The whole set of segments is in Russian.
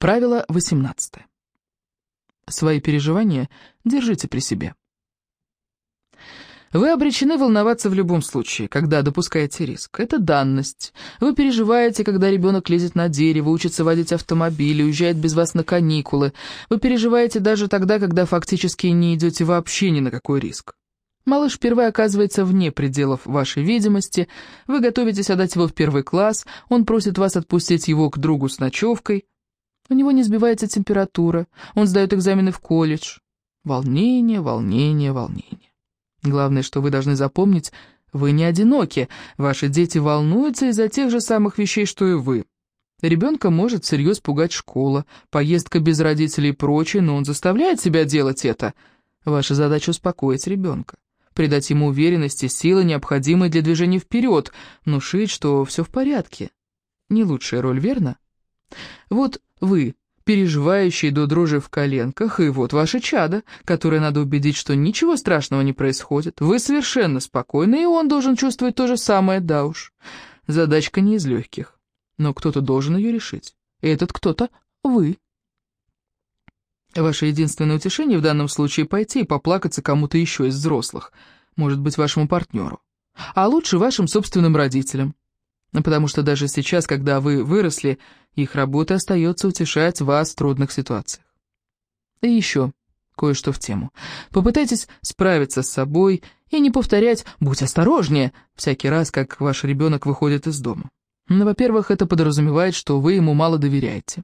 Правило 18. Свои переживания держите при себе. Вы обречены волноваться в любом случае, когда допускаете риск. Это данность. Вы переживаете, когда ребенок лезет на дерево, учится водить автомобиль, уезжает без вас на каникулы. Вы переживаете даже тогда, когда фактически не идете вообще ни на какой риск. Малыш впервые оказывается вне пределов вашей видимости, вы готовитесь отдать его в первый класс, он просит вас отпустить его к другу с ночевкой. У него не сбивается температура, он сдает экзамены в колледж. Волнение, волнение, волнение. Главное, что вы должны запомнить, вы не одиноки, ваши дети волнуются из-за тех же самых вещей, что и вы. Ребенка может всерьез пугать школа, поездка без родителей и прочее, но он заставляет себя делать это. Ваша задача успокоить ребенка, придать ему уверенности, силы, необходимые для движения вперед, внушить, что все в порядке. Не лучшая роль, верно? Вот вы переживающие до дрожи в коленках, и вот ваше чадо, которое надо убедить, что ничего страшного не происходит. Вы совершенно спокойны, и он должен чувствовать то же самое, да уж. Задачка не из легких, но кто-то должен ее решить. И этот кто-то — вы. Ваше единственное утешение в данном случае — пойти и поплакаться кому-то еще из взрослых, может быть, вашему партнеру. А лучше вашим собственным родителям. Потому что даже сейчас, когда вы выросли, их работа остается утешать вас в трудных ситуациях. И еще кое-что в тему. Попытайтесь справиться с собой и не повторять «будь осторожнее» всякий раз, как ваш ребенок выходит из дома. Ну, во-первых, это подразумевает, что вы ему мало доверяете.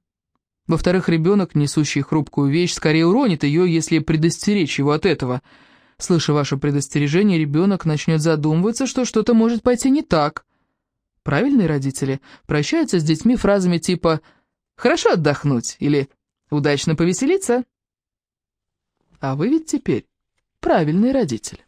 Во-вторых, ребенок, несущий хрупкую вещь, скорее уронит ее, если предостеречь его от этого. Слыша ваше предостережение, ребенок начнет задумываться, что что-то может пойти не так. Правильные родители прощаются с детьми фразами типа «хорошо отдохнуть» или «удачно повеселиться». А вы ведь теперь правильные родители.